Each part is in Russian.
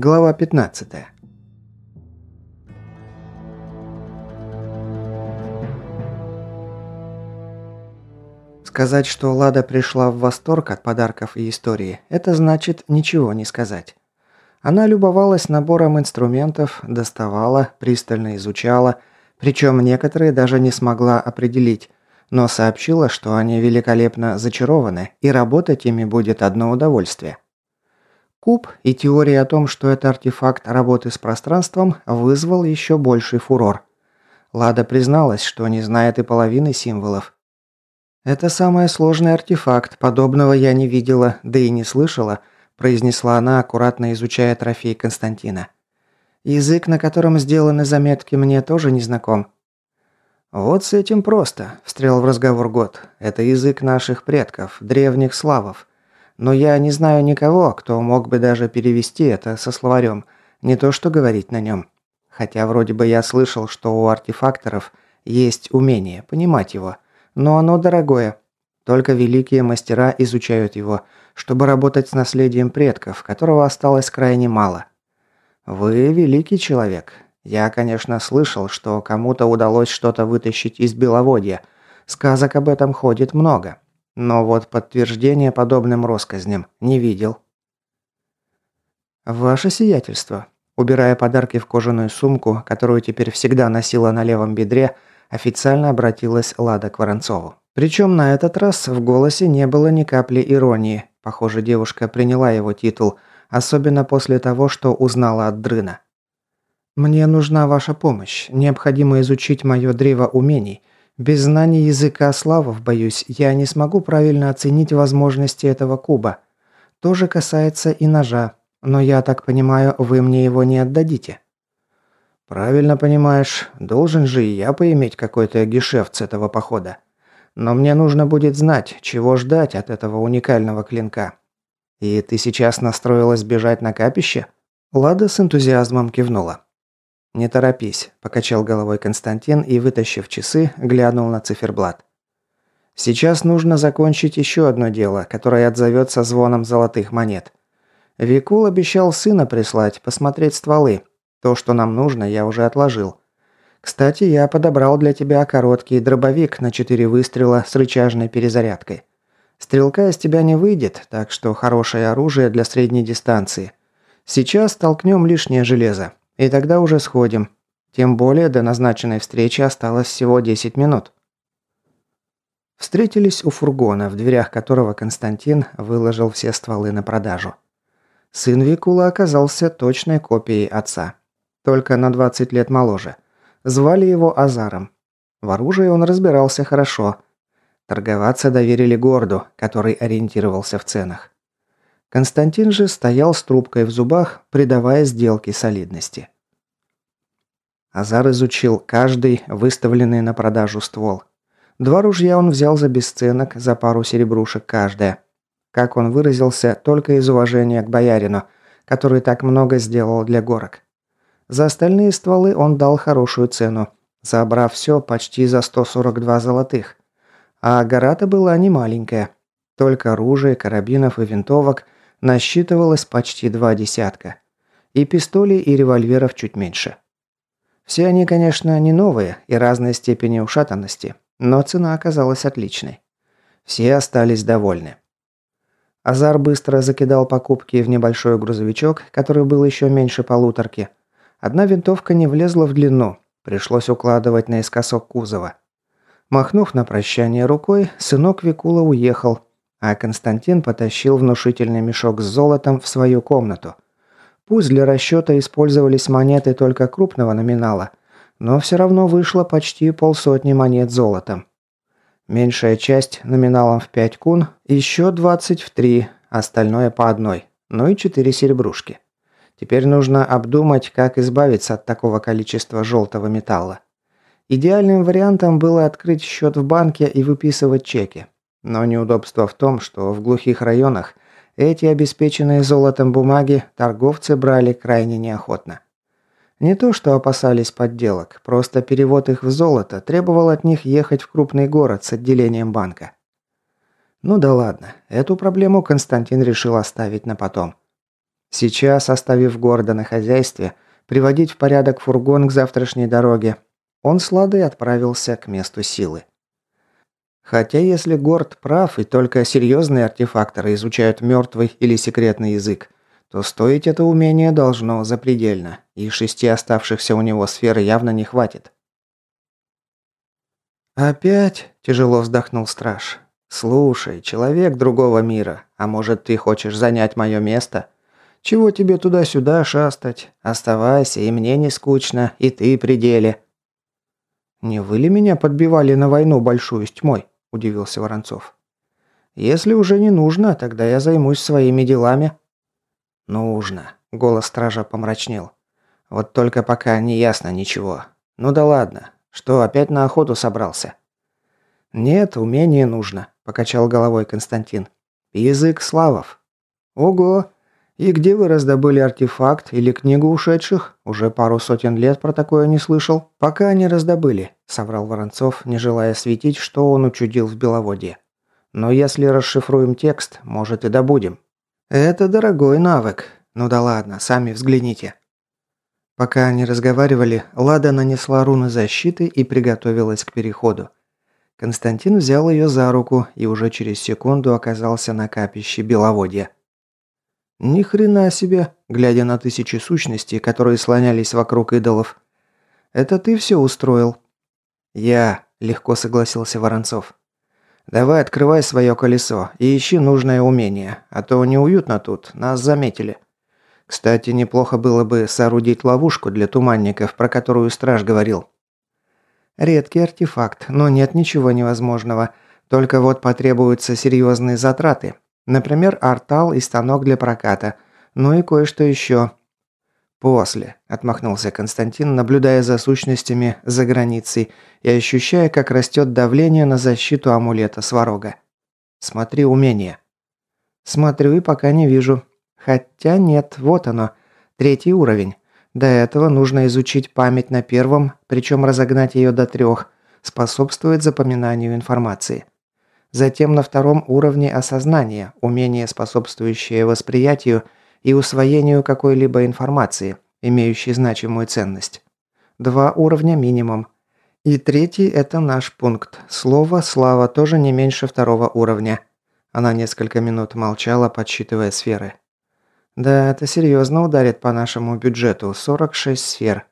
Глава 15. Сказать, что Лада пришла в восторг от подарков и истории, это значит ничего не сказать. Она любовалась набором инструментов, доставала, пристально изучала, причем некоторые даже не смогла определить, но сообщила, что они великолепно зачарованы и работать ими будет одно удовольствие. Куб и теория о том, что это артефакт работы с пространством, вызвал еще больший фурор. Лада призналась, что не знает и половины символов. «Это самый сложный артефакт, подобного я не видела, да и не слышала», произнесла она, аккуратно изучая трофей Константина. «Язык, на котором сделаны заметки, мне тоже не знаком». «Вот с этим просто», – встрял в разговор Год. «Это язык наших предков, древних славов. Но я не знаю никого, кто мог бы даже перевести это со словарем, не то что говорить на нем. Хотя вроде бы я слышал, что у артефакторов есть умение понимать его, но оно дорогое. Только великие мастера изучают его, чтобы работать с наследием предков, которого осталось крайне мало. Вы великий человек. Я, конечно, слышал, что кому-то удалось что-то вытащить из Беловодья. Сказок об этом ходит много. Но вот подтверждения подобным россказням не видел. «Ваше сиятельство», убирая подарки в кожаную сумку, которую теперь всегда носила на левом бедре, официально обратилась Лада к Воронцову. Причем на этот раз в голосе не было ни капли иронии. Похоже, девушка приняла его титул, особенно после того, что узнала от Дрына. «Мне нужна ваша помощь. Необходимо изучить мое древо умений. Без знания языка славов, боюсь, я не смогу правильно оценить возможности этого куба. То же касается и ножа, но я так понимаю, вы мне его не отдадите. Правильно понимаешь, должен же и я поиметь какой-то гешефт с этого похода. Но мне нужно будет знать, чего ждать от этого уникального клинка. И ты сейчас настроилась бежать на капище? Лада с энтузиазмом кивнула. «Не торопись», – покачал головой Константин и, вытащив часы, глянул на циферблат. «Сейчас нужно закончить еще одно дело, которое отзовется звоном золотых монет. Викул обещал сына прислать, посмотреть стволы. То, что нам нужно, я уже отложил. Кстати, я подобрал для тебя короткий дробовик на четыре выстрела с рычажной перезарядкой. Стрелка из тебя не выйдет, так что хорошее оружие для средней дистанции. Сейчас толкнем лишнее железо. И тогда уже сходим. Тем более до назначенной встречи осталось всего 10 минут. Встретились у фургона, в дверях которого Константин выложил все стволы на продажу. Сын Викула оказался точной копией отца. Только на 20 лет моложе. Звали его Азаром. В оружии он разбирался хорошо. Торговаться доверили Горду, который ориентировался в ценах. Константин же стоял с трубкой в зубах, придавая сделке солидности. Азар изучил каждый выставленный на продажу ствол. Два ружья он взял за бесценок, за пару серебрушек каждое. Как он выразился, только из уважения к боярину, который так много сделал для горок. За остальные стволы он дал хорошую цену, забрав все почти за 142 золотых. А гора-то была не маленькая. Только оружие, карабинов и винтовок – насчитывалось почти два десятка. И пистолей, и револьверов чуть меньше. Все они, конечно, не новые и разной степени ушатанности, но цена оказалась отличной. Все остались довольны. Азар быстро закидал покупки в небольшой грузовичок, который был еще меньше полуторки. Одна винтовка не влезла в длину, пришлось укладывать наискосок кузова. Махнув на прощание рукой, сынок Викула уехал, а Константин потащил внушительный мешок с золотом в свою комнату. Пусть для расчета использовались монеты только крупного номинала, но все равно вышло почти полсотни монет золотом. Меньшая часть номиналом в 5 кун, еще 20 в 3, остальное по одной, ну и 4 серебрушки. Теперь нужно обдумать, как избавиться от такого количества желтого металла. Идеальным вариантом было открыть счет в банке и выписывать чеки. Но неудобство в том, что в глухих районах эти обеспеченные золотом бумаги торговцы брали крайне неохотно. Не то, что опасались подделок, просто перевод их в золото требовал от них ехать в крупный город с отделением банка. Ну да ладно, эту проблему Константин решил оставить на потом. Сейчас, оставив города на хозяйстве, приводить в порядок фургон к завтрашней дороге, он с Ладой отправился к месту силы. Хотя если Горд прав и только серьезные артефакторы изучают мертвый или секретный язык, то стоить это умение должно запредельно, и шести оставшихся у него сфер явно не хватит. «Опять?» – тяжело вздохнул страж. «Слушай, человек другого мира, а может ты хочешь занять мое место? Чего тебе туда-сюда шастать? Оставайся, и мне не скучно, и ты при деле». «Не вы ли меня подбивали на войну большую с тьмой?» – удивился Воронцов. «Если уже не нужно, тогда я займусь своими делами». «Нужно», – голос стража помрачнел. «Вот только пока не ясно ничего. Ну да ладно. Что, опять на охоту собрался?» «Нет, умение нужно», – покачал головой Константин. «Язык славов». «Ого! И где вы раздобыли артефакт или книгу ушедших? Уже пару сотен лет про такое не слышал». «Пока не раздобыли», – соврал Воронцов, не желая светить, что он учудил в Беловодье. «Но если расшифруем текст, может и добудем». «Это дорогой навык. Ну да ладно, сами взгляните». Пока они разговаривали, Лада нанесла руны защиты и приготовилась к переходу. Константин взял ее за руку и уже через секунду оказался на капище Беловодья. Ни хрена себе, глядя на тысячи сущностей, которые слонялись вокруг идолов. Это ты все устроил? Я, легко согласился Воронцов. Давай открывай свое колесо и ищи нужное умение, а то неуютно тут, нас заметили. Кстати, неплохо было бы соорудить ловушку для туманников, про которую страж говорил. Редкий артефакт, но нет ничего невозможного. Только вот потребуются серьезные затраты. Например, артал и станок для проката. Ну и кое-что еще. «После», – отмахнулся Константин, наблюдая за сущностями за границей и ощущая, как растет давление на защиту амулета Сварога. «Смотри умение». «Смотрю и пока не вижу. Хотя нет, вот оно. Третий уровень. До этого нужно изучить память на первом, причем разогнать ее до трех, способствует запоминанию информации. Затем на втором уровне осознания, умение, способствующее восприятию и усвоению какой-либо информации, имеющей значимую ценность. Два уровня минимум. И третий – это наш пункт. Слово «слава» тоже не меньше второго уровня. Она несколько минут молчала, подсчитывая сферы. Да, это серьезно ударит по нашему бюджету. 46 сфер.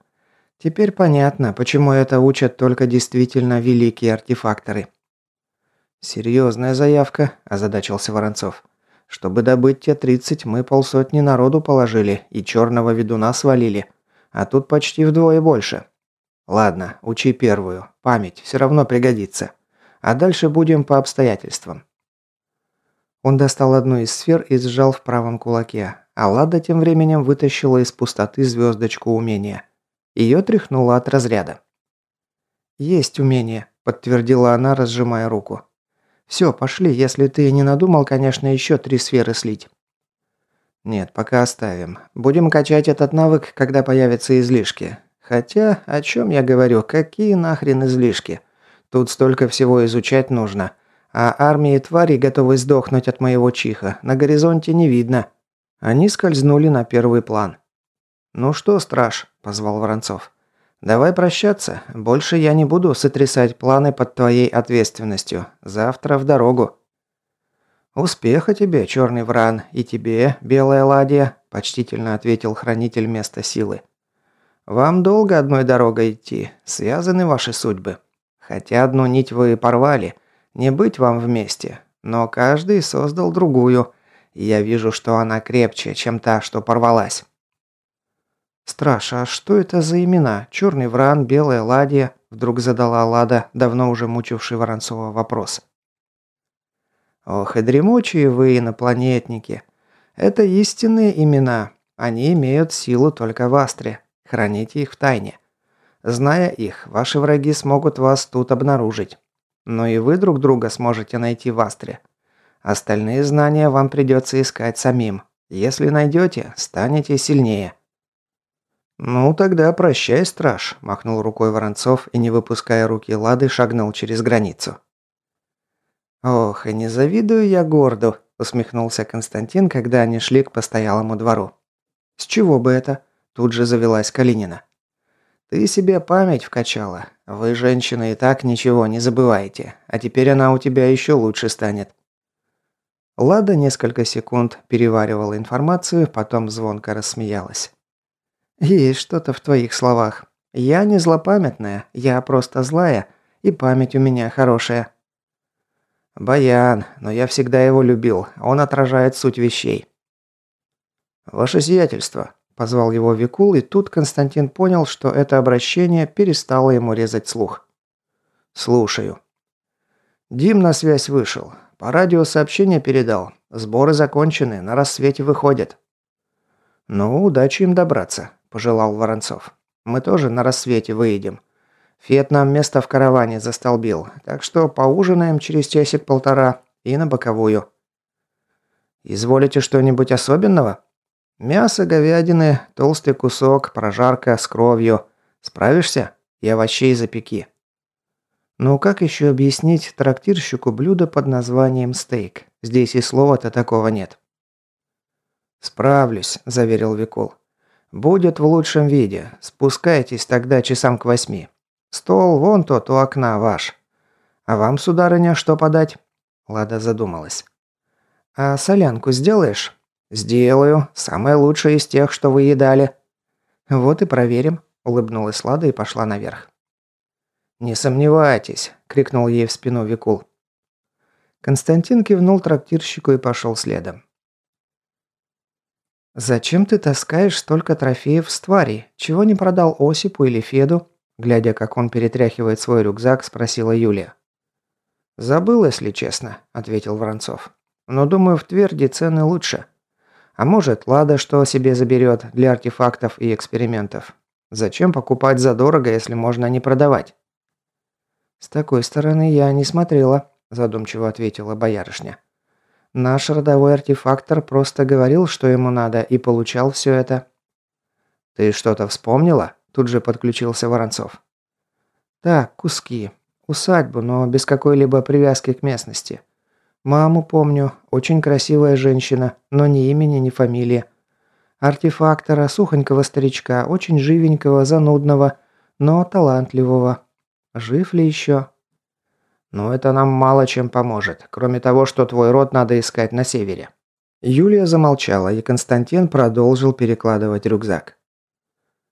Теперь понятно, почему это учат только действительно великие артефакторы. Серьезная заявка, озадачился Воронцов. Чтобы добыть те 30, мы полсотни народу положили и черного ведуна свалили. А тут почти вдвое больше. Ладно, учи первую. Память все равно пригодится. А дальше будем по обстоятельствам. Он достал одну из сфер и сжал в правом кулаке, а Лада тем временем вытащила из пустоты звездочку умения. Ее тряхнуло от разряда. «Есть умение», – подтвердила она, разжимая руку. «Все, пошли, если ты не надумал, конечно, еще три сферы слить». «Нет, пока оставим. Будем качать этот навык, когда появятся излишки. Хотя, о чем я говорю, какие нахрен излишки? Тут столько всего изучать нужно. А армии тварей, готовы сдохнуть от моего чиха, на горизонте не видно». Они скользнули на первый план. «Ну что, страж?» – позвал Воронцов. «Давай прощаться. Больше я не буду сотрясать планы под твоей ответственностью. Завтра в дорогу». «Успеха тебе, черный вран, и тебе, белая ладья», – почтительно ответил хранитель места силы. «Вам долго одной дорогой идти, связаны ваши судьбы. Хотя одну нить вы порвали, не быть вам вместе, но каждый создал другую, я вижу, что она крепче, чем та, что порвалась. «Страж, а что это за имена? Черный вран, белая ладья?» Вдруг задала Лада, давно уже мучивший Воронцова вопрос. «Ох и дремучие вы, инопланетники. Это истинные имена. Они имеют силу только в Астре. Храните их в тайне. Зная их, ваши враги смогут вас тут обнаружить. Но и вы друг друга сможете найти в Астре. Остальные знания вам придется искать самим. Если найдете, станете сильнее. «Ну тогда прощай, страж», – махнул рукой Воронцов и, не выпуская руки Лады, шагнул через границу. «Ох, и не завидую я горду», – усмехнулся Константин, когда они шли к постоялому двору. «С чего бы это?» – тут же завелась Калинина. «Ты себе память вкачала. Вы, женщины, и так ничего не забываете. А теперь она у тебя еще лучше станет». Лада несколько секунд переваривала информацию, потом звонко рассмеялась. «Есть что-то в твоих словах. Я не злопамятная, я просто злая, и память у меня хорошая». «Баян, но я всегда его любил, он отражает суть вещей». «Ваше сиятельство», – позвал его Викул, и тут Константин понял, что это обращение перестало ему резать слух. «Слушаю». Дим на связь вышел. По радио сообщение передал. Сборы закончены, на рассвете выходят. «Ну, удачи им добраться пожелал Воронцов. «Мы тоже на рассвете выедем. Фет нам место в караване застолбил, так что поужинаем через часик-полтора и на боковую». «Изволите что-нибудь особенного?» «Мясо, говядины, толстый кусок, прожарка с кровью. Справишься? И овощей запеки». Ну как еще объяснить трактирщику блюдо под названием стейк? Здесь и слова-то такого нет. «Справлюсь», – заверил Викол. «Будет в лучшем виде. Спускайтесь тогда часам к восьми. Стол вон тот у окна ваш. А вам, сударыня, что подать?» Лада задумалась. «А солянку сделаешь?» «Сделаю. Самое лучшее из тех, что вы едали». «Вот и проверим», – улыбнулась Лада и пошла наверх. «Не сомневайтесь», – крикнул ей в спину Викул. Константин кивнул трактирщику и пошел следом. «Зачем ты таскаешь столько трофеев с тварей? Чего не продал Осипу или Феду?» Глядя, как он перетряхивает свой рюкзак, спросила Юлия. «Забыл, если честно», – ответил Воронцов. «Но думаю, в Тверди цены лучше. А может, Лада что себе заберет для артефактов и экспериментов. Зачем покупать задорого, если можно не продавать?» «С такой стороны я не смотрела», – задумчиво ответила боярышня. Наш родовой артефактор просто говорил, что ему надо, и получал все это. «Ты что-то вспомнила?» Тут же подключился Воронцов. «Так, куски. Усадьбу, но без какой-либо привязки к местности. Маму помню. Очень красивая женщина, но ни имени, ни фамилии. Артефактора, сухонького старичка, очень живенького, занудного, но талантливого. Жив ли еще? Но это нам мало чем поможет, кроме того, что твой род надо искать на севере». Юлия замолчала, и Константин продолжил перекладывать рюкзак.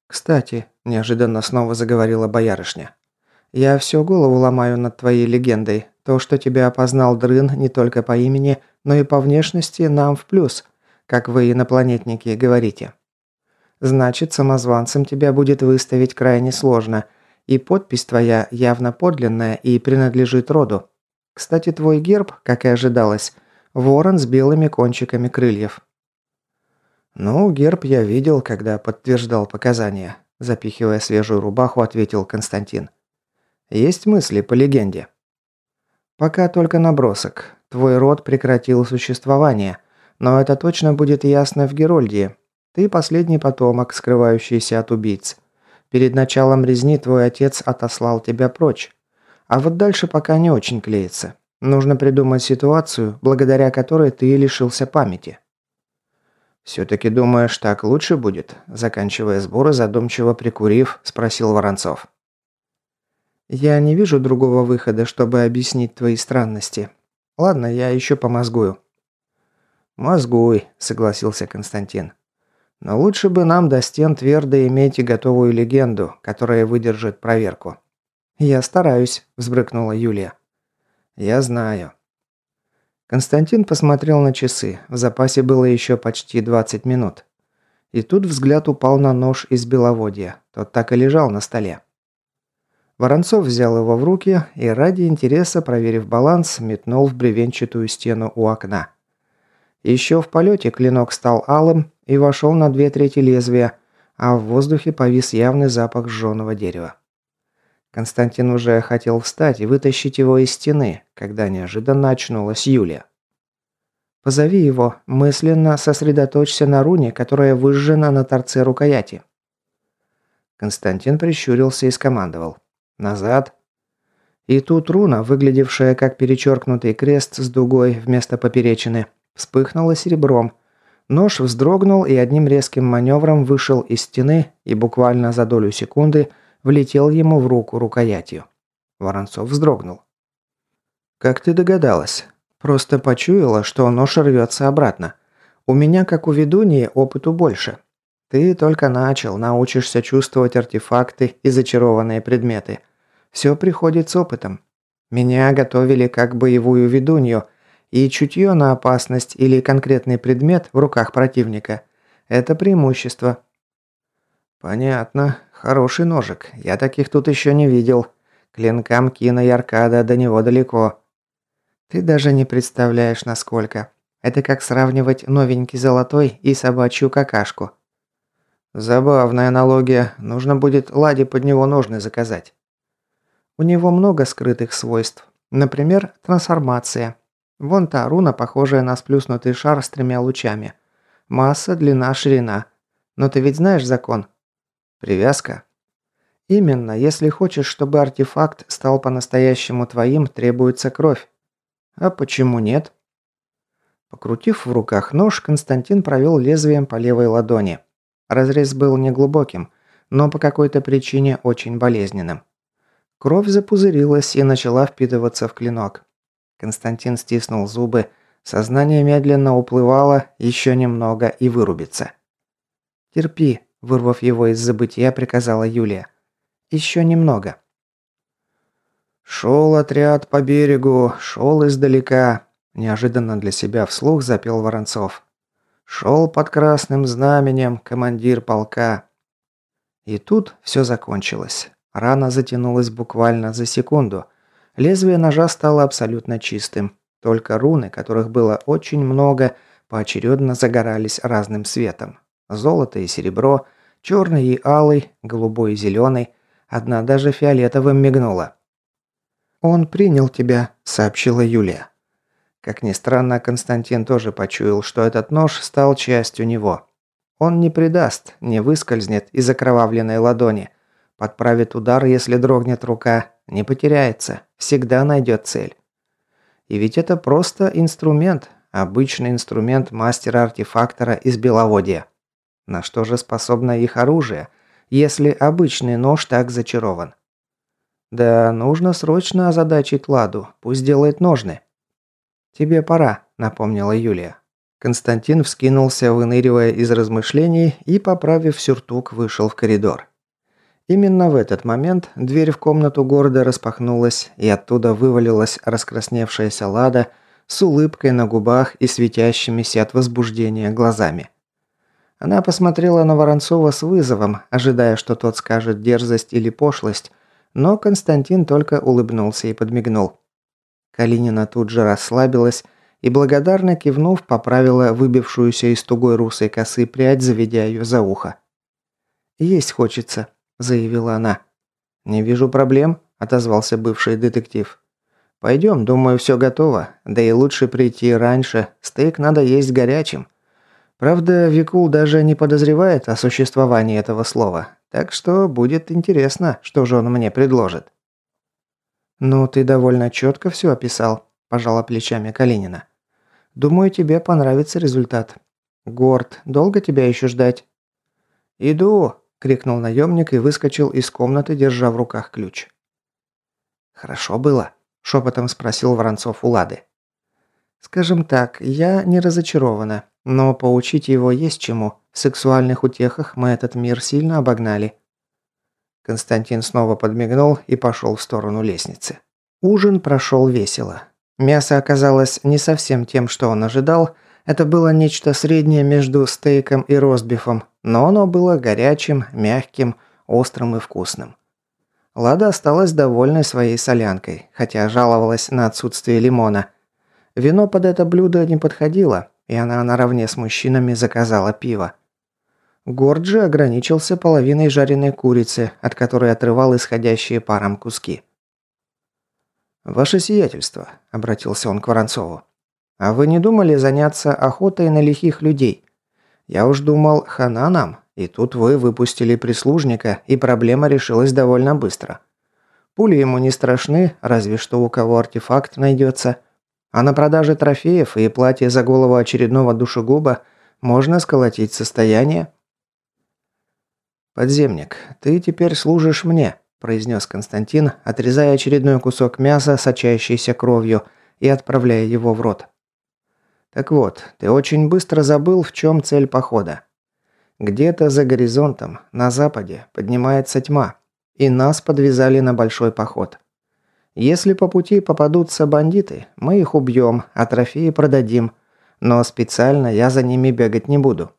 «Кстати», – неожиданно снова заговорила боярышня, – «я всю голову ломаю над твоей легендой. То, что тебя опознал Дрын не только по имени, но и по внешности, нам в плюс, как вы, инопланетники, говорите. Значит, самозванцем тебя будет выставить крайне сложно – и подпись твоя явно подлинная и принадлежит роду. Кстати, твой герб, как и ожидалось, ворон с белыми кончиками крыльев. Ну, герб я видел, когда подтверждал показания, запихивая свежую рубаху, ответил Константин. Есть мысли по легенде. Пока только набросок. Твой род прекратил существование, но это точно будет ясно в Герольдии. Ты последний потомок, скрывающийся от убийц. Перед началом резни твой отец отослал тебя прочь. А вот дальше пока не очень клеится. Нужно придумать ситуацию, благодаря которой ты лишился памяти. «Все-таки думаешь, так лучше будет?» Заканчивая сборы, задумчиво прикурив, спросил Воронцов. «Я не вижу другого выхода, чтобы объяснить твои странности. Ладно, я еще помозгую». «Мозгуй», – согласился Константин. Но лучше бы нам до стен твердо иметь и готовую легенду, которая выдержит проверку. «Я стараюсь», – взбрыкнула Юлия. «Я знаю». Константин посмотрел на часы. В запасе было еще почти 20 минут. И тут взгляд упал на нож из беловодья. Тот так и лежал на столе. Воронцов взял его в руки и ради интереса, проверив баланс, метнул в бревенчатую стену у окна. Еще в полете клинок стал алым и вошел на две трети лезвия, а в воздухе повис явный запах сжженного дерева. Константин уже хотел встать и вытащить его из стены, когда неожиданно очнулась Юлия. «Позови его, мысленно сосредоточься на руне, которая выжжена на торце рукояти». Константин прищурился и скомандовал. «Назад!» И тут руна, выглядевшая как перечеркнутый крест с дугой вместо поперечины, вспыхнула серебром. Нож вздрогнул и одним резким маневром вышел из стены и буквально за долю секунды влетел ему в руку рукоятью. Воронцов вздрогнул. «Как ты догадалась?» «Просто почуяла, что нож рвется обратно. У меня, как у ведуньи, опыту больше. Ты только начал, научишься чувствовать артефакты и зачарованные предметы. Все приходит с опытом. Меня готовили как боевую ведунью, и чутье на опасность или конкретный предмет в руках противника – это преимущество». «Понятно. Хороший ножик. Я таких тут еще не видел. Клинкам Кина и Аркада до него далеко. Ты даже не представляешь, насколько. Это как сравнивать новенький золотой и собачью какашку. Забавная аналогия. Нужно будет Ладе под него ножны заказать. У него много скрытых свойств. Например, трансформация. Вон та руна, похожая на сплюснутый шар с тремя лучами. Масса, длина, ширина. Но ты ведь знаешь закон? Привязка. Именно, если хочешь, чтобы артефакт стал по-настоящему твоим, требуется кровь. А почему нет? Покрутив в руках нож, Константин провел лезвием по левой ладони. Разрез был неглубоким, но по какой-то причине очень болезненным. Кровь запузырилась и начала впитываться в клинок. Константин стиснул зубы, сознание медленно уплывало, еще немного и вырубится. «Терпи», – вырвав его из забытия, приказала Юлия. «Еще немного». «Шел отряд по берегу, шел издалека», – неожиданно для себя вслух запел Воронцов. «Шел под красным знаменем командир полка». И тут все закончилось. Рана затянулась буквально за секунду. Лезвие ножа стало абсолютно чистым. Только руны, которых было очень много, поочередно загорались разным светом. Золото и серебро, черный и алый, голубой и зеленый. Одна даже фиолетовым мигнула. «Он принял тебя», – сообщила Юлия. Как ни странно, Константин тоже почуял, что этот нож стал частью него. Он не предаст, не выскользнет из окровавленной ладони. Подправит удар, если дрогнет рука, не потеряется, всегда найдет цель. И ведь это просто инструмент, обычный инструмент мастера-артефактора из Беловодья. На что же способно их оружие, если обычный нож так зачарован? «Да, нужно срочно озадачить Ладу. Пусть делает ножны». «Тебе пора», – напомнила Юлия. Константин вскинулся, выныривая из размышлений, и, поправив сюртук, вышел в коридор. Именно в этот момент дверь в комнату города распахнулась, и оттуда вывалилась раскрасневшаяся Лада с улыбкой на губах и светящимися от возбуждения глазами. Она посмотрела на Воронцова с вызовом, ожидая, что тот скажет дерзость или пошлость, но Константин только улыбнулся и подмигнул. Калинина тут же расслабилась и, благодарно кивнув, поправила выбившуюся из тугой русой косы прядь, заведя ее за ухо. «Есть хочется», – заявила она. «Не вижу проблем», – отозвался бывший детектив. «Пойдем, думаю, все готово. Да и лучше прийти раньше. Стейк надо есть горячим. Правда, Викул даже не подозревает о существовании этого слова. Так что будет интересно, что же он мне предложит. «Ну, ты довольно четко все описал», – пожала плечами Калинина. «Думаю, тебе понравится результат. Горд, долго тебя еще ждать?» «Иду!» – крикнул наемник и выскочил из комнаты, держа в руках ключ. «Хорошо было?» – шепотом спросил Воронцов у Лады. «Скажем так, я не разочарована. Но поучить его есть чему. В сексуальных утехах мы этот мир сильно обогнали. Константин снова подмигнул и пошел в сторону лестницы. Ужин прошел весело. Мясо оказалось не совсем тем, что он ожидал. Это было нечто среднее между стейком и ростбифом, но оно было горячим, мягким, острым и вкусным. Лада осталась довольной своей солянкой, хотя жаловалась на отсутствие лимона. Вино под это блюдо не подходило, и она наравне с мужчинами заказала пиво. Горджи ограничился половиной жареной курицы, от которой отрывал исходящие паром куски. «Ваше сиятельство», – обратился он к Воронцову. «А вы не думали заняться охотой на лихих людей? Я уж думал, хана нам. И тут вы выпустили прислужника, и проблема решилась довольно быстро. Пули ему не страшны, разве что у кого артефакт найдется. А на продаже трофеев и платье за голову очередного душегуба можно сколотить состояние. «Подземник, ты теперь служишь мне», – произнес Константин, отрезая очередной кусок мяса, сочащийся кровью, и отправляя его в рот. «Так вот, ты очень быстро забыл, в чем цель похода. Где-то за горизонтом, на западе, поднимается тьма, и нас подвязали на большой поход. Если по пути попадутся бандиты, мы их убьем, а трофеи продадим, но специально я за ними бегать не буду.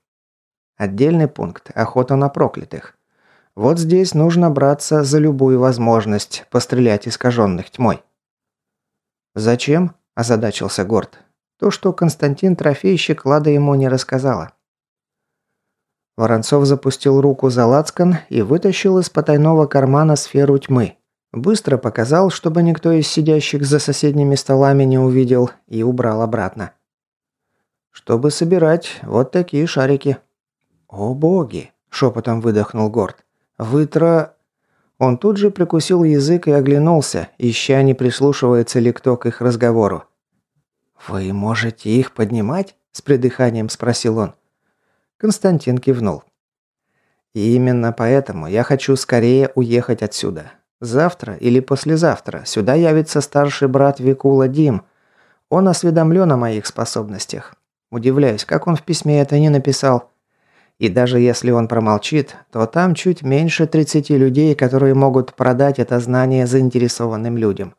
Отдельный пункт – охота на проклятых. Вот здесь нужно браться за любую возможность пострелять искаженных тьмой. «Зачем?» – озадачился Горд. То, что Константин Трофейщик Лада ему не рассказала. Воронцов запустил руку за лацкан и вытащил из потайного кармана сферу тьмы. Быстро показал, чтобы никто из сидящих за соседними столами не увидел, и убрал обратно. «Чтобы собирать вот такие шарики». «О боги!» – шепотом выдохнул Горд. «Вы тро...» Он тут же прикусил язык и оглянулся, ища, не прислушивается ли кто к их разговору. «Вы можете их поднимать?» – с придыханием спросил он. Константин кивнул. И именно поэтому я хочу скорее уехать отсюда. Завтра или послезавтра сюда явится старший брат Викула Дим. Он осведомлен о моих способностях. Удивляюсь, как он в письме это не написал. И даже если он промолчит, то там чуть меньше 30 людей, которые могут продать это знание заинтересованным людям.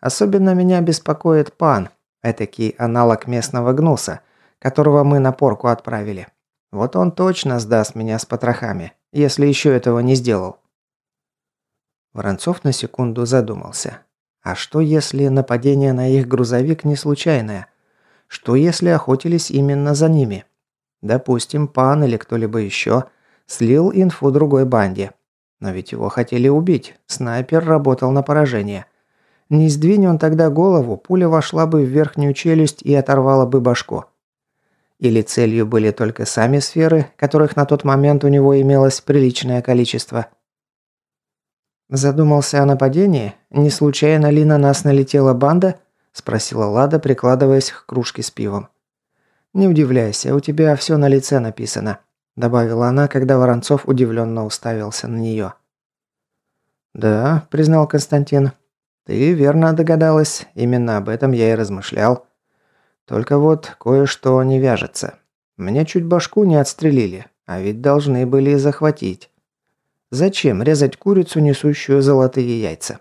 Особенно меня беспокоит пан, этакий аналог местного гнуса, которого мы на порку отправили. Вот он точно сдаст меня с потрохами, если еще этого не сделал. Воронцов на секунду задумался. А что если нападение на их грузовик не случайное? Что если охотились именно за ними? Допустим, пан или кто-либо еще слил инфу другой банде. Но ведь его хотели убить. Снайпер работал на поражение. Не сдвинь он тогда голову, пуля вошла бы в верхнюю челюсть и оторвала бы башку. Или целью были только сами сферы, которых на тот момент у него имелось приличное количество. «Задумался о нападении? Не случайно ли на нас налетела банда?» – спросила Лада, прикладываясь к кружке с пивом. «Не удивляйся, у тебя все на лице написано», – добавила она, когда Воронцов удивленно уставился на нее. «Да», – признал Константин. «Ты верно догадалась, именно об этом я и размышлял. Только вот кое-что не вяжется. Мне чуть башку не отстрелили, а ведь должны были захватить. Зачем резать курицу, несущую золотые яйца?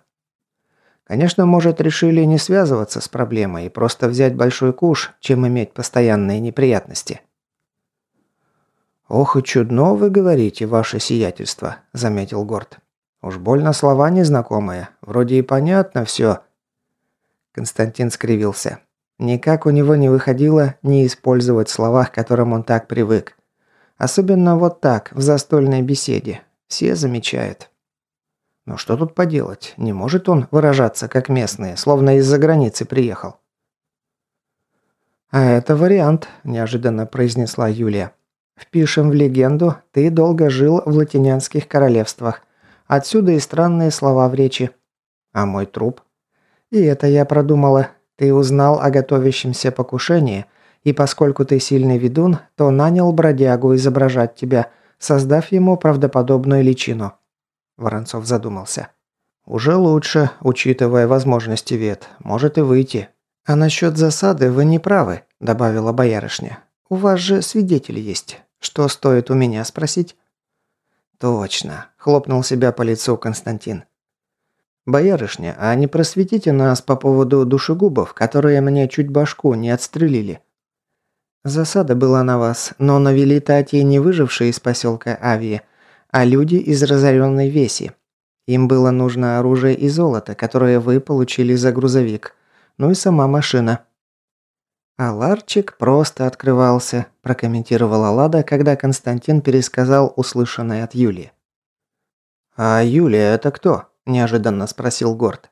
Конечно, может, решили не связываться с проблемой и просто взять большой куш, чем иметь постоянные неприятности. «Ох и чудно вы говорите, ваше сиятельство», – заметил Горд. «Уж больно слова незнакомые. Вроде и понятно все». Константин скривился. Никак у него не выходило не использовать слова, к которым он так привык. Особенно вот так, в застольной беседе. Все замечают. Но что тут поделать? Не может он выражаться как местные, словно из-за границы приехал. «А это вариант», – неожиданно произнесла Юлия. «Впишем в легенду, ты долго жил в латинянских королевствах. Отсюда и странные слова в речи. А мой труп? И это я продумала. Ты узнал о готовящемся покушении, и поскольку ты сильный ведун, то нанял бродягу изображать тебя, создав ему правдоподобную личину». Воронцов задумался. «Уже лучше, учитывая возможности вет. Может и выйти». «А насчет засады вы не правы», – добавила боярышня. «У вас же свидетели есть. Что стоит у меня спросить?» «Точно», – хлопнул себя по лицу Константин. «Боярышня, а не просветите нас по поводу душегубов, которые мне чуть башку не отстрелили?» «Засада была на вас, но навели Тати не выжившие из поселка Авии, а люди из разоренной Веси. Им было нужно оружие и золото, которое вы получили за грузовик, ну и сама машина». «А ларчик просто открывался», – прокомментировала Лада, когда Константин пересказал услышанное от Юли. «А Юлия это кто?» неожиданно спросил Горд.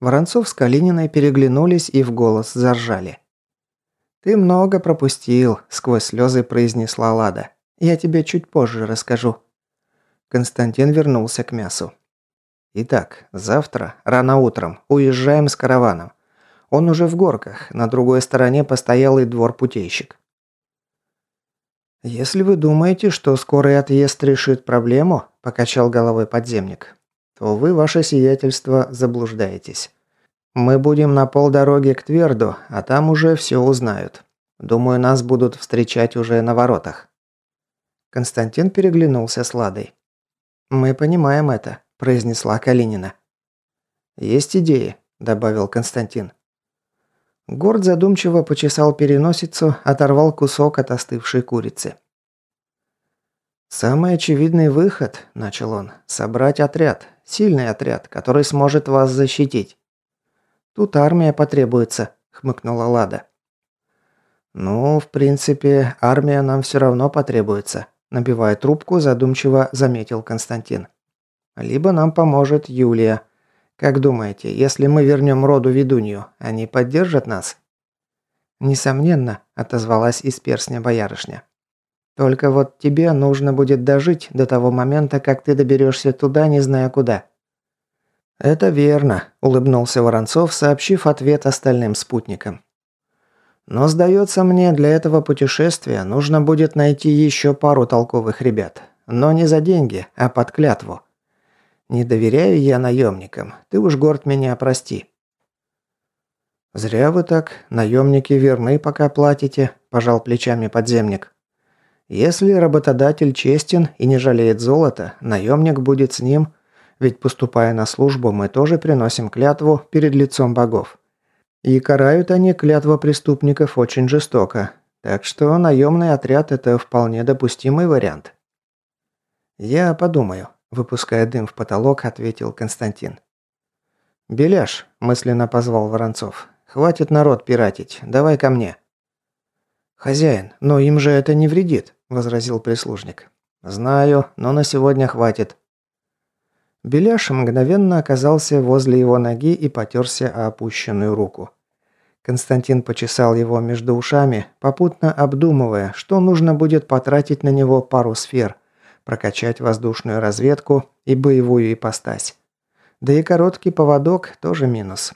Воронцов с Калининой переглянулись и в голос заржали. «Ты много пропустил», – сквозь слезы произнесла Лада. Я тебе чуть позже расскажу». Константин вернулся к мясу. «Итак, завтра, рано утром, уезжаем с караваном. Он уже в горках, на другой стороне постоялый двор путейщик. «Если вы думаете, что скорый отъезд решит проблему», – покачал головой подземник, – «то вы, ваше сиятельство, заблуждаетесь. Мы будем на полдороги к Тверду, а там уже все узнают. Думаю, нас будут встречать уже на воротах». Константин переглянулся с Ладой. «Мы понимаем это», – произнесла Калинина. «Есть идеи», – добавил Константин. Горд задумчиво почесал переносицу, оторвал кусок от остывшей курицы. «Самый очевидный выход», – начал он, – «собрать отряд, сильный отряд, который сможет вас защитить». «Тут армия потребуется», – хмыкнула Лада. «Ну, в принципе, армия нам все равно потребуется», – набивая трубку, задумчиво заметил Константин. «Либо нам поможет Юлия. Как думаете, если мы вернем роду ведунью, они поддержат нас?» «Несомненно», – отозвалась из перстня боярышня. «Только вот тебе нужно будет дожить до того момента, как ты доберешься туда, не зная куда». «Это верно», – улыбнулся Воронцов, сообщив ответ остальным спутникам. «Но, сдается мне, для этого путешествия нужно будет найти еще пару толковых ребят. Но не за деньги, а под клятву. Не доверяю я наемникам. Ты уж, Горд, меня прости». «Зря вы так. Наемники верны, пока платите», – пожал плечами подземник. «Если работодатель честен и не жалеет золота, наемник будет с ним, ведь поступая на службу, мы тоже приносим клятву перед лицом богов. И карают они клятва преступников очень жестоко, так что наемный отряд – это вполне допустимый вариант». «Я подумаю», Выпуская дым в потолок, ответил Константин. «Беляш», – мысленно позвал Воронцов. «Хватит народ пиратить. Давай ко мне». «Хозяин, но им же это не вредит», – возразил прислужник. «Знаю, но на сегодня хватит». Беляш мгновенно оказался возле его ноги и потерся о опущенную руку. Константин почесал его между ушами, попутно обдумывая, что нужно будет потратить на него пару сфер – прокачать воздушную разведку и боевую ипостась. Да и короткий поводок тоже минус.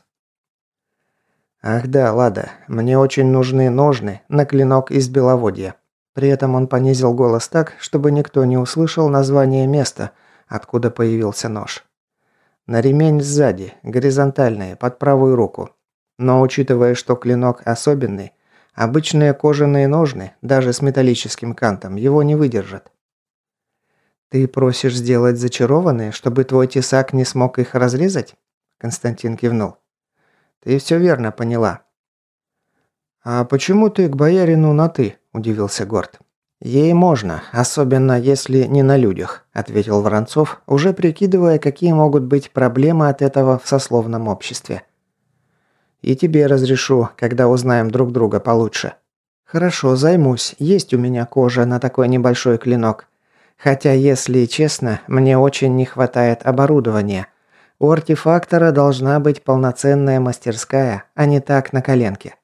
Ах да, Лада, мне очень нужны ножны на клинок из Беловодья. При этом он понизил голос так, чтобы никто не услышал название места, откуда появился нож. На ремень сзади, горизонтальные, под правую руку. Но учитывая, что клинок особенный, обычные кожаные ножны, даже с металлическим кантом, его не выдержат. «Ты просишь сделать зачарованные, чтобы твой тесак не смог их разрезать?» Константин кивнул. «Ты все верно поняла». «А почему ты к боярину на «ты»?» – удивился Горд. «Ей можно, особенно если не на людях», – ответил Воронцов, уже прикидывая, какие могут быть проблемы от этого в сословном обществе. «И тебе разрешу, когда узнаем друг друга получше». «Хорошо, займусь. Есть у меня кожа на такой небольшой клинок. Хотя, если честно, мне очень не хватает оборудования. У артефактора должна быть полноценная мастерская, а не так на коленке.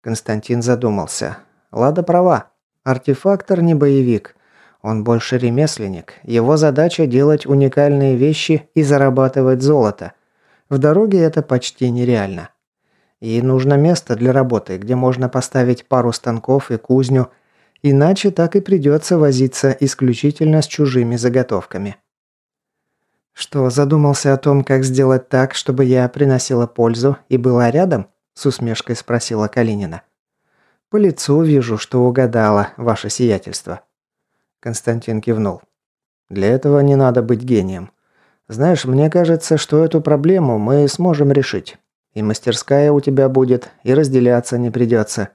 Константин задумался. Лада права. Артефактор не боевик. Он больше ремесленник. Его задача делать уникальные вещи и зарабатывать золото. В дороге это почти нереально. И нужно место для работы, где можно поставить пару станков и кузню – Иначе так и придется возиться исключительно с чужими заготовками. «Что, задумался о том, как сделать так, чтобы я приносила пользу и была рядом?» – с усмешкой спросила Калинина. «По лицу вижу, что угадала, ваше сиятельство». Константин кивнул. «Для этого не надо быть гением. Знаешь, мне кажется, что эту проблему мы сможем решить. И мастерская у тебя будет, и разделяться не придется.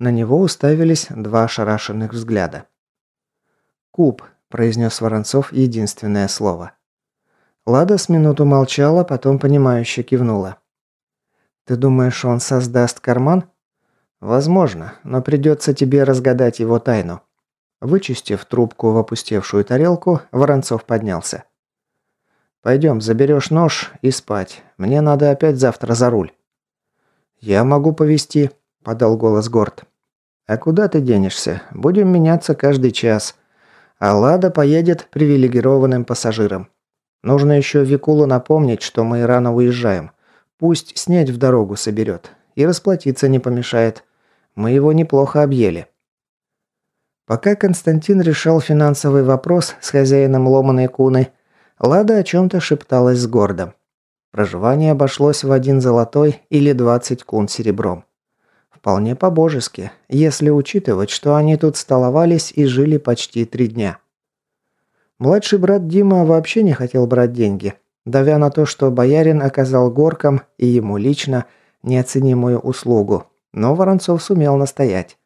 На него уставились два ошарашенных взгляда. «Куб», – произнес Воронцов единственное слово. Лада с минуту молчала, потом понимающе кивнула. «Ты думаешь, он создаст карман?» «Возможно, но придется тебе разгадать его тайну». Вычистив трубку в опустевшую тарелку, Воронцов поднялся. «Пойдем, заберешь нож и спать. Мне надо опять завтра за руль». «Я могу повести», – подал голос Горд. А куда ты денешься? Будем меняться каждый час. А Лада поедет привилегированным пассажиром. Нужно еще Викулу напомнить, что мы рано уезжаем. Пусть снять в дорогу соберет. И расплатиться не помешает. Мы его неплохо объели. Пока Константин решал финансовый вопрос с хозяином ломаной куны, Лада о чем-то шепталась с гордом. Проживание обошлось в один золотой или двадцать кун серебром. Вполне по-божески, если учитывать, что они тут столовались и жили почти три дня. Младший брат Дима вообще не хотел брать деньги, давя на то, что боярин оказал горкам и ему лично неоценимую услугу, но Воронцов сумел настоять.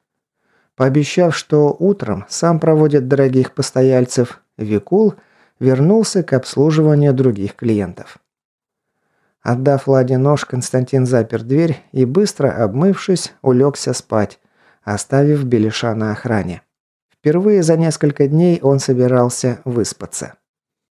Пообещав, что утром сам проводит дорогих постояльцев, Викул вернулся к обслуживанию других клиентов. Отдав Ладе нож, Константин запер дверь и, быстро обмывшись, улегся спать, оставив Белиша на охране. Впервые за несколько дней он собирался выспаться.